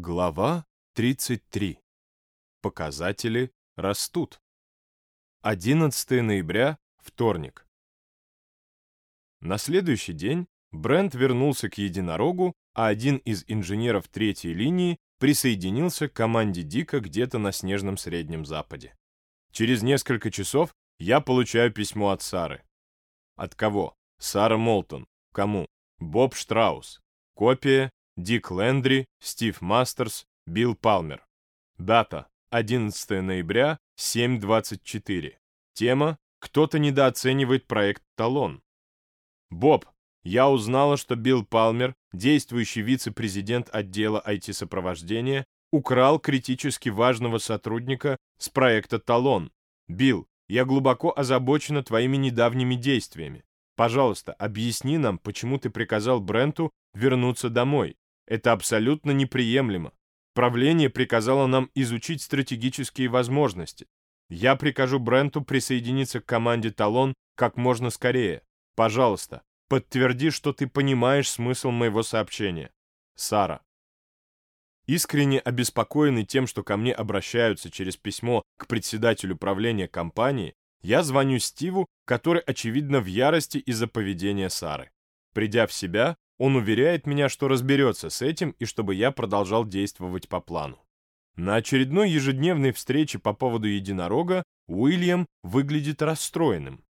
Глава 33. Показатели растут. 11 ноября, вторник. На следующий день Брент вернулся к единорогу, а один из инженеров третьей линии присоединился к команде Дика где-то на снежном Среднем Западе. Через несколько часов я получаю письмо от Сары. От кого? Сара Молтон. Кому? Боб Штраус. Копия Дик Лендри, Стив Мастерс, Билл Палмер. Дата 11 ноября, 7.24. Тема «Кто-то недооценивает проект «Талон». Боб, я узнала, что Билл Палмер, действующий вице-президент отдела IT-сопровождения, украл критически важного сотрудника с проекта «Талон». Билл, я глубоко озабочена твоими недавними действиями. Пожалуйста, объясни нам, почему ты приказал Бренту вернуться домой. Это абсолютно неприемлемо. Правление приказало нам изучить стратегические возможности. Я прикажу Бренту присоединиться к команде «Талон» как можно скорее. Пожалуйста, подтверди, что ты понимаешь смысл моего сообщения. Сара. Искренне обеспокоенный тем, что ко мне обращаются через письмо к председателю правления компании, я звоню Стиву, который, очевидно, в ярости из-за поведения Сары. Придя в себя, он уверяет меня, что разберется с этим и чтобы я продолжал действовать по плану. На очередной ежедневной встрече по поводу единорога Уильям выглядит расстроенным.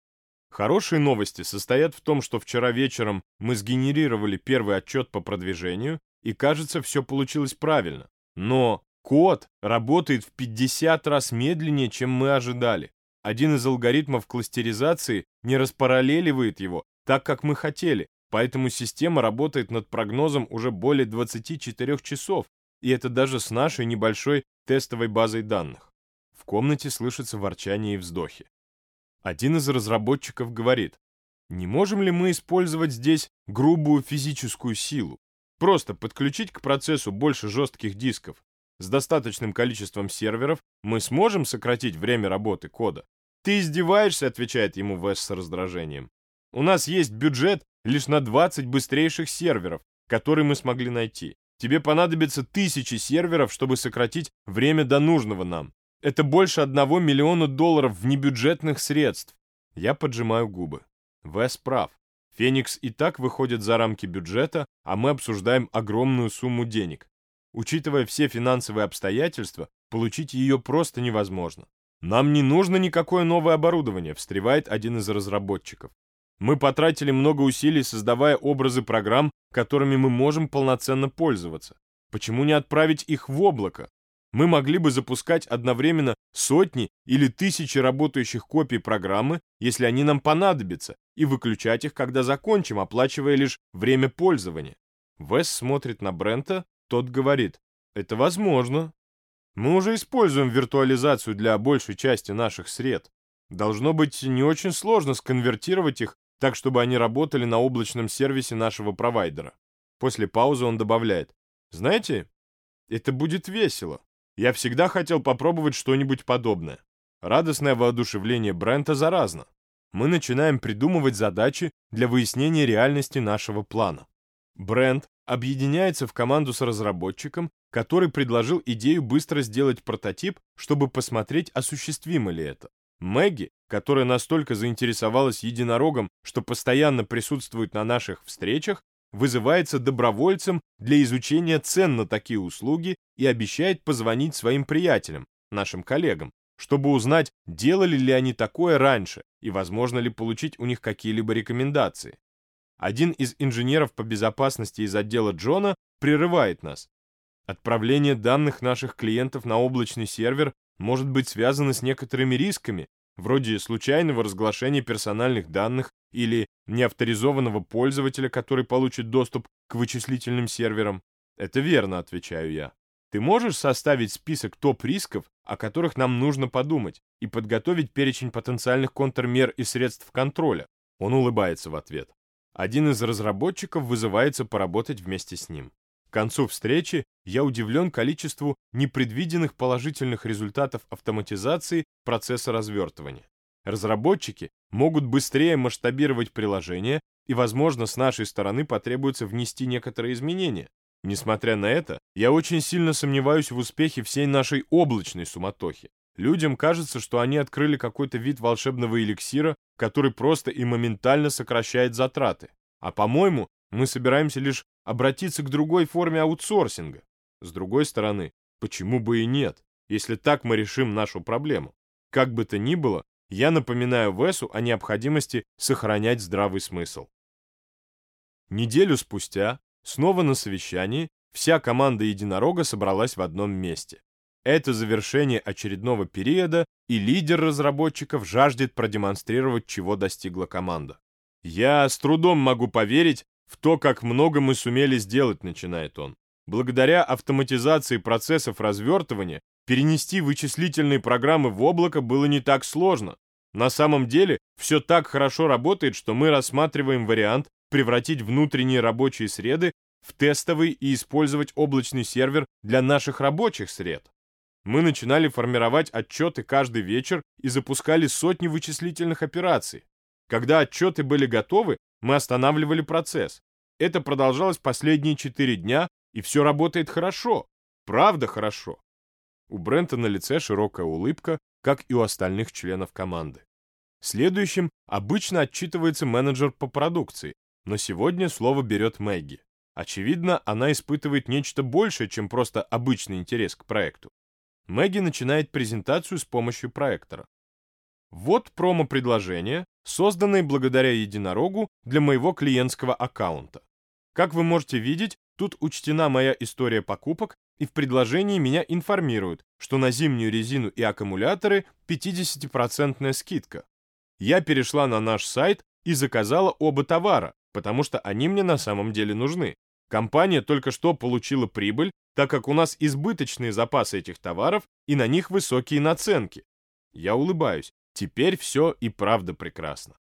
Хорошие новости состоят в том, что вчера вечером мы сгенерировали первый отчет по продвижению, и кажется, все получилось правильно. Но код работает в 50 раз медленнее, чем мы ожидали. Один из алгоритмов кластеризации не распараллеливает его так, как мы хотели, Поэтому система работает над прогнозом уже более 24 часов, и это даже с нашей небольшой тестовой базой данных. В комнате слышится ворчание и вздохи. Один из разработчиков говорит, не можем ли мы использовать здесь грубую физическую силу? Просто подключить к процессу больше жестких дисков. С достаточным количеством серверов мы сможем сократить время работы кода. Ты издеваешься, отвечает ему Вес с раздражением. У нас есть бюджет лишь на 20 быстрейших серверов, которые мы смогли найти. Тебе понадобится тысячи серверов, чтобы сократить время до нужного нам. Это больше одного миллиона долларов в небюджетных средств. Я поджимаю губы. Вес прав. Феникс и так выходит за рамки бюджета, а мы обсуждаем огромную сумму денег. Учитывая все финансовые обстоятельства, получить ее просто невозможно. Нам не нужно никакое новое оборудование, встревает один из разработчиков. Мы потратили много усилий, создавая образы программ, которыми мы можем полноценно пользоваться. Почему не отправить их в облако? Мы могли бы запускать одновременно сотни или тысячи работающих копий программы, если они нам понадобятся, и выключать их, когда закончим, оплачивая лишь время пользования. Вес смотрит на Брента, тот говорит, это возможно. Мы уже используем виртуализацию для большей части наших сред. Должно быть не очень сложно сконвертировать их так чтобы они работали на облачном сервисе нашего провайдера. После паузы он добавляет, знаете, это будет весело. Я всегда хотел попробовать что-нибудь подобное. Радостное воодушевление Брента заразно. Мы начинаем придумывать задачи для выяснения реальности нашего плана. Брент объединяется в команду с разработчиком, который предложил идею быстро сделать прототип, чтобы посмотреть, осуществимо ли это. Мэгги, которая настолько заинтересовалась единорогом, что постоянно присутствует на наших встречах, вызывается добровольцем для изучения цен на такие услуги и обещает позвонить своим приятелям, нашим коллегам, чтобы узнать, делали ли они такое раньше и возможно ли получить у них какие-либо рекомендации. Один из инженеров по безопасности из отдела Джона прерывает нас. Отправление данных наших клиентов на облачный сервер может быть связано с некоторыми рисками, вроде случайного разглашения персональных данных или неавторизованного пользователя, который получит доступ к вычислительным серверам. Это верно, отвечаю я. Ты можешь составить список топ-рисков, о которых нам нужно подумать, и подготовить перечень потенциальных контрмер и средств контроля? Он улыбается в ответ. Один из разработчиков вызывается поработать вместе с ним концу встречи я удивлен количеству непредвиденных положительных результатов автоматизации процесса развертывания. Разработчики могут быстрее масштабировать приложение, и, возможно, с нашей стороны потребуется внести некоторые изменения. Несмотря на это, я очень сильно сомневаюсь в успехе всей нашей облачной суматохи. Людям кажется, что они открыли какой-то вид волшебного эликсира, который просто и моментально сокращает затраты. А по-моему, мы собираемся лишь обратиться к другой форме аутсорсинга. С другой стороны, почему бы и нет, если так мы решим нашу проблему? Как бы то ни было, я напоминаю Весу о необходимости сохранять здравый смысл. Неделю спустя Снова на совещании вся команда единорога собралась в одном месте. Это завершение очередного периода, и лидер разработчиков жаждет продемонстрировать, чего достигла команда. «Я с трудом могу поверить в то, как много мы сумели сделать», — начинает он. Благодаря автоматизации процессов развертывания перенести вычислительные программы в облако было не так сложно. На самом деле все так хорошо работает, что мы рассматриваем вариант превратить внутренние рабочие среды в тестовый и использовать облачный сервер для наших рабочих сред. Мы начинали формировать отчеты каждый вечер и запускали сотни вычислительных операций. Когда отчеты были готовы, мы останавливали процесс. Это продолжалось последние четыре дня, и все работает хорошо. Правда хорошо. У Брента на лице широкая улыбка, как и у остальных членов команды. Следующим обычно отчитывается менеджер по продукции, но сегодня слово берет Мэгги. Очевидно, она испытывает нечто большее, чем просто обычный интерес к проекту. Мэгги начинает презентацию с помощью проектора. Вот промо-предложение, созданное благодаря единорогу для моего клиентского аккаунта. Как вы можете видеть, тут учтена моя история покупок, и в предложении меня информируют, что на зимнюю резину и аккумуляторы 50% скидка. Я перешла на наш сайт и заказала оба товара, потому что они мне на самом деле нужны. Компания только что получила прибыль, так как у нас избыточные запасы этих товаров и на них высокие наценки. Я улыбаюсь. Теперь все и правда прекрасно.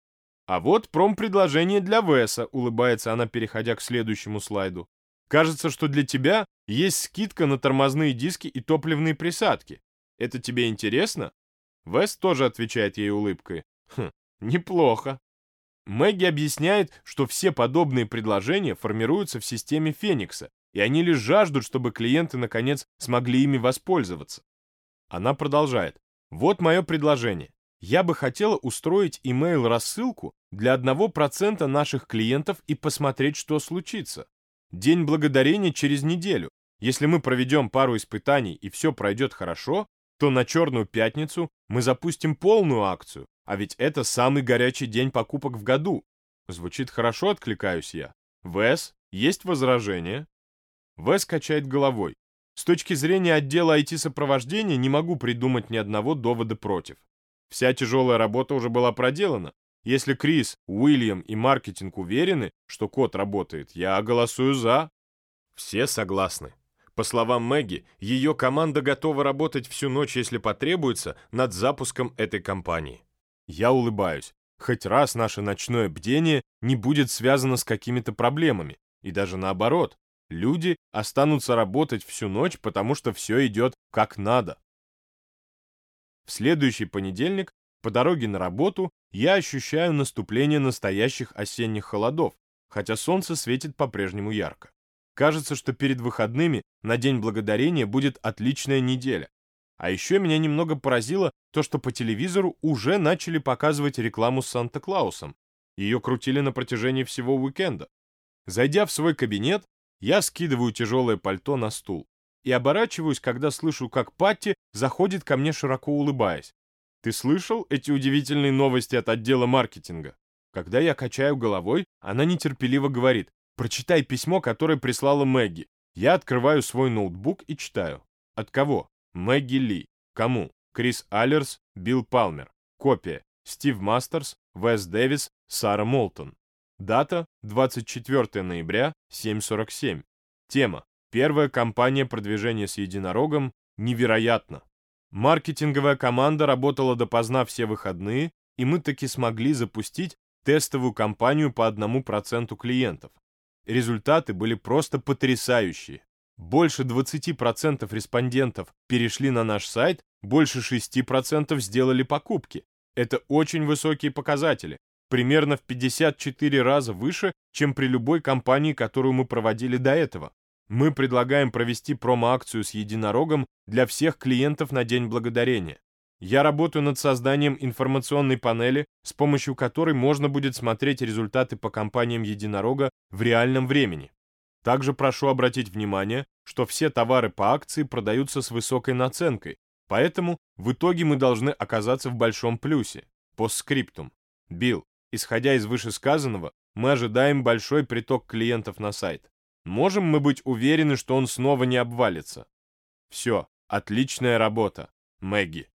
А вот промпредложение для Веса, улыбается она, переходя к следующему слайду. Кажется, что для тебя есть скидка на тормозные диски и топливные присадки. Это тебе интересно? Вес тоже отвечает ей улыбкой. Хм, неплохо. Мэгги объясняет, что все подобные предложения формируются в системе Феникса, и они лишь жаждут, чтобы клиенты, наконец, смогли ими воспользоваться. Она продолжает. Вот мое предложение. Я бы хотела устроить email-рассылку для 1% наших клиентов и посмотреть, что случится. День благодарения через неделю. Если мы проведем пару испытаний и все пройдет хорошо, то на Черную пятницу мы запустим полную акцию, а ведь это самый горячий день покупок в году. Звучит хорошо, откликаюсь я. Вес, есть возражения? Вес качает головой. С точки зрения отдела IT-сопровождения не могу придумать ни одного довода против. Вся тяжелая работа уже была проделана. Если Крис, Уильям и маркетинг уверены, что код работает, я голосую за. Все согласны. По словам Мэгги, ее команда готова работать всю ночь, если потребуется, над запуском этой компании. Я улыбаюсь. Хоть раз наше ночное бдение не будет связано с какими-то проблемами. И даже наоборот, люди останутся работать всю ночь, потому что все идет как надо. В следующий понедельник по дороге на работу я ощущаю наступление настоящих осенних холодов, хотя солнце светит по-прежнему ярко. Кажется, что перед выходными на День Благодарения будет отличная неделя. А еще меня немного поразило то, что по телевизору уже начали показывать рекламу с Санта-Клаусом. Ее крутили на протяжении всего уикенда. Зайдя в свой кабинет, я скидываю тяжелое пальто на стул и оборачиваюсь, когда слышу, как Патти заходит ко мне, широко улыбаясь. «Ты слышал эти удивительные новости от отдела маркетинга?» Когда я качаю головой, она нетерпеливо говорит, «Прочитай письмо, которое прислала Мэгги». Я открываю свой ноутбук и читаю. От кого? Мэгги Ли. Кому? Крис Аллерс, Билл Палмер. Копия. Стив Мастерс, Вес Дэвис, Сара Молтон. Дата 24 ноября, 7.47. Тема. Первая кампания продвижения с единорогом невероятно. Маркетинговая команда работала допоздна все выходные, и мы таки смогли запустить тестовую кампанию по одному проценту клиентов. Результаты были просто потрясающие. Больше 20% респондентов перешли на наш сайт, больше 6% сделали покупки. Это очень высокие показатели, примерно в 54 раза выше, чем при любой кампании, которую мы проводили до этого. Мы предлагаем провести промо-акцию с единорогом для всех клиентов на День Благодарения. Я работаю над созданием информационной панели, с помощью которой можно будет смотреть результаты по компаниям единорога в реальном времени. Также прошу обратить внимание, что все товары по акции продаются с высокой наценкой, поэтому в итоге мы должны оказаться в большом плюсе. Постскриптум. Билл, исходя из вышесказанного, мы ожидаем большой приток клиентов на сайт. Можем мы быть уверены, что он снова не обвалится? Все, отличная работа, Мэгги.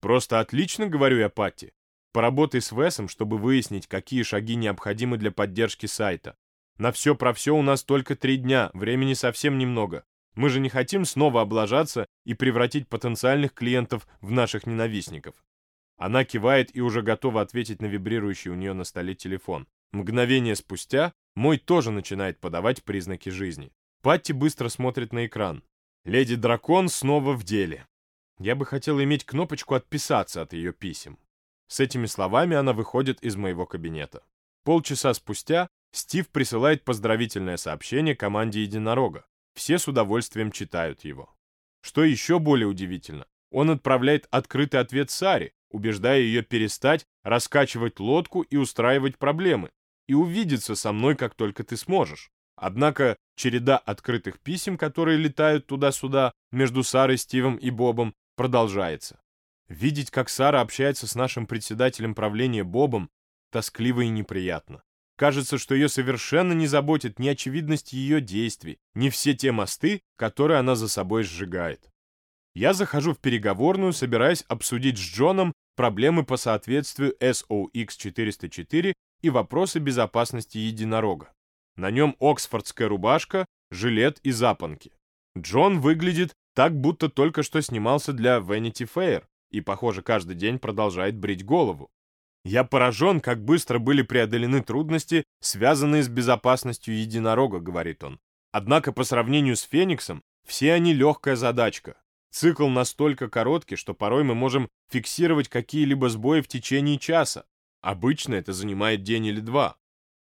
Просто отлично, говорю я Патти. Поработай с Весом, чтобы выяснить, какие шаги необходимы для поддержки сайта. На все про все у нас только три дня, времени совсем немного. Мы же не хотим снова облажаться и превратить потенциальных клиентов в наших ненавистников. Она кивает и уже готова ответить на вибрирующий у нее на столе телефон. Мгновение спустя мой тоже начинает подавать признаки жизни. Патти быстро смотрит на экран. Леди Дракон снова в деле. Я бы хотел иметь кнопочку «Отписаться» от ее писем. С этими словами она выходит из моего кабинета. Полчаса спустя Стив присылает поздравительное сообщение команде Единорога. Все с удовольствием читают его. Что еще более удивительно, он отправляет открытый ответ Саре, убеждая ее перестать раскачивать лодку и устраивать проблемы, и увидеться со мной, как только ты сможешь. Однако череда открытых писем, которые летают туда-сюда между Сарой, Стивом и Бобом, продолжается. Видеть, как Сара общается с нашим председателем правления Бобом, тоскливо и неприятно. Кажется, что ее совершенно не заботит ни очевидность ее действий, ни все те мосты, которые она за собой сжигает. Я захожу в переговорную, собираясь обсудить с Джоном проблемы по соответствию SOX-404 и вопросы безопасности единорога. На нем оксфордская рубашка, жилет и запонки. Джон выглядит так, будто только что снимался для Vanity Fair и, похоже, каждый день продолжает брить голову. Я поражен, как быстро были преодолены трудности, связанные с безопасностью единорога, говорит он. Однако по сравнению с Фениксом, все они легкая задачка. Цикл настолько короткий, что порой мы можем фиксировать какие-либо сбои в течение часа, Обычно это занимает день или два.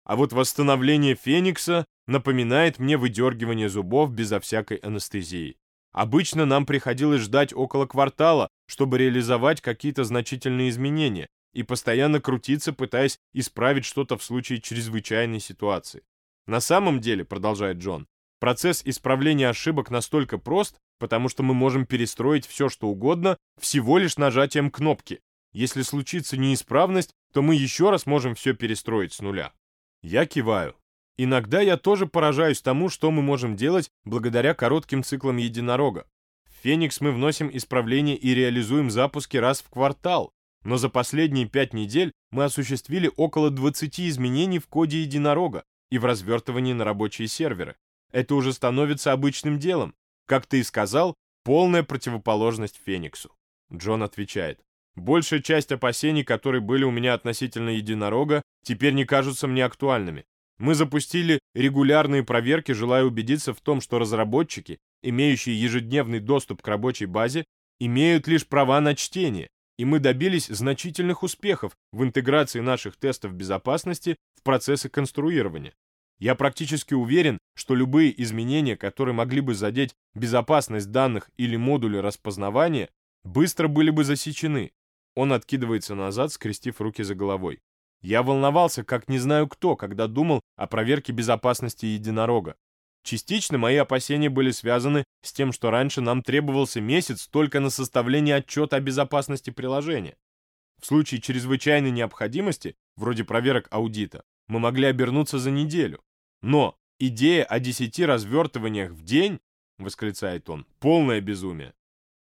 А вот восстановление феникса напоминает мне выдергивание зубов безо всякой анестезии. Обычно нам приходилось ждать около квартала, чтобы реализовать какие-то значительные изменения и постоянно крутиться, пытаясь исправить что-то в случае чрезвычайной ситуации. На самом деле, продолжает Джон, процесс исправления ошибок настолько прост, потому что мы можем перестроить все, что угодно, всего лишь нажатием кнопки. Если случится неисправность, то мы еще раз можем все перестроить с нуля. Я киваю. Иногда я тоже поражаюсь тому, что мы можем делать благодаря коротким циклам единорога. В Феникс мы вносим исправления и реализуем запуски раз в квартал, но за последние пять недель мы осуществили около 20 изменений в коде единорога и в развертывании на рабочие серверы. Это уже становится обычным делом. Как ты и сказал, полная противоположность Фениксу. Джон отвечает. Большая часть опасений, которые были у меня относительно единорога, теперь не кажутся мне актуальными. Мы запустили регулярные проверки, желая убедиться в том, что разработчики, имеющие ежедневный доступ к рабочей базе, имеют лишь права на чтение, и мы добились значительных успехов в интеграции наших тестов безопасности в процессы конструирования. Я практически уверен, что любые изменения, которые могли бы задеть безопасность данных или модули распознавания, быстро были бы засечены, он откидывается назад, скрестив руки за головой. Я волновался, как не знаю кто, когда думал о проверке безопасности единорога. Частично мои опасения были связаны с тем, что раньше нам требовался месяц только на составление отчета о безопасности приложения. В случае чрезвычайной необходимости, вроде проверок аудита, мы могли обернуться за неделю. Но идея о десяти развертываниях в день, восклицает он, полное безумие.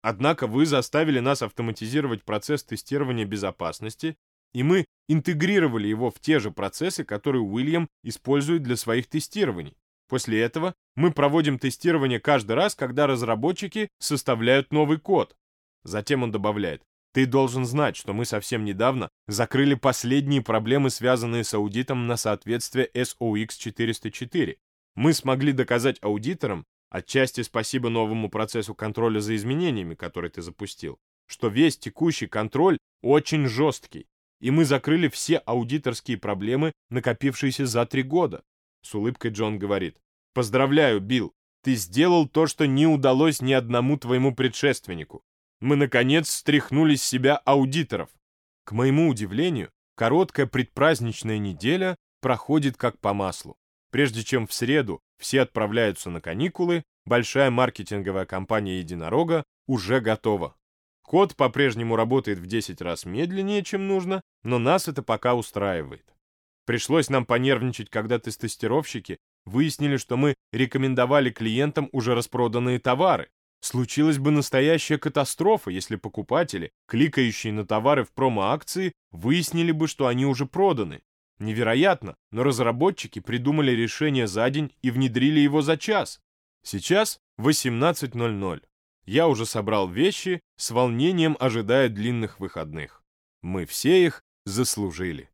Однако вы заставили нас автоматизировать процесс тестирования безопасности, и мы интегрировали его в те же процессы, которые Уильям использует для своих тестирований. После этого мы проводим тестирование каждый раз, когда разработчики составляют новый код. Затем он добавляет, ты должен знать, что мы совсем недавно закрыли последние проблемы, связанные с аудитом на соответствие SOX 404. Мы смогли доказать аудиторам, Отчасти спасибо новому процессу контроля за изменениями, который ты запустил, что весь текущий контроль очень жесткий, и мы закрыли все аудиторские проблемы, накопившиеся за три года. С улыбкой Джон говорит. Поздравляю, Билл. ты сделал то, что не удалось ни одному твоему предшественнику. Мы, наконец, стряхнули с себя аудиторов. К моему удивлению, короткая предпраздничная неделя проходит как по маслу. Прежде чем в среду все отправляются на каникулы, большая маркетинговая компания «Единорога» уже готова. Код по-прежнему работает в 10 раз медленнее, чем нужно, но нас это пока устраивает. Пришлось нам понервничать, когда тестировщики выяснили, что мы рекомендовали клиентам уже распроданные товары. Случилась бы настоящая катастрофа, если покупатели, кликающие на товары в промо-акции, выяснили бы, что они уже проданы. Невероятно, но разработчики придумали решение за день и внедрили его за час. Сейчас 18.00. Я уже собрал вещи, с волнением ожидая длинных выходных. Мы все их заслужили.